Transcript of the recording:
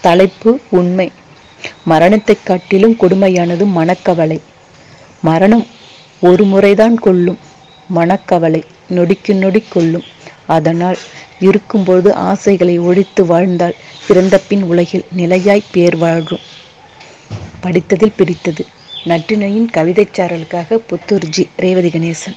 தலைப்பு உண்மை. மரணத்தைக் காட்டிலும் கொடுமையானது மனக்கவலை. மரணம் ஒரு முறைதான் கொல்லும் மனக்கவலை நொடிக்கு நொடி கொல்லும். அதனால் இருக்கும்போது ஆசைகளை ஒழித்து வாழ்ந்தால் பிறந்த பின் உலகில் நிலையாய் பேர் வாழும். படித்ததில் பிடித்தது. நற்றினையின் கவிதைச் சாரலுக்காக ரேவதி கணேசன்.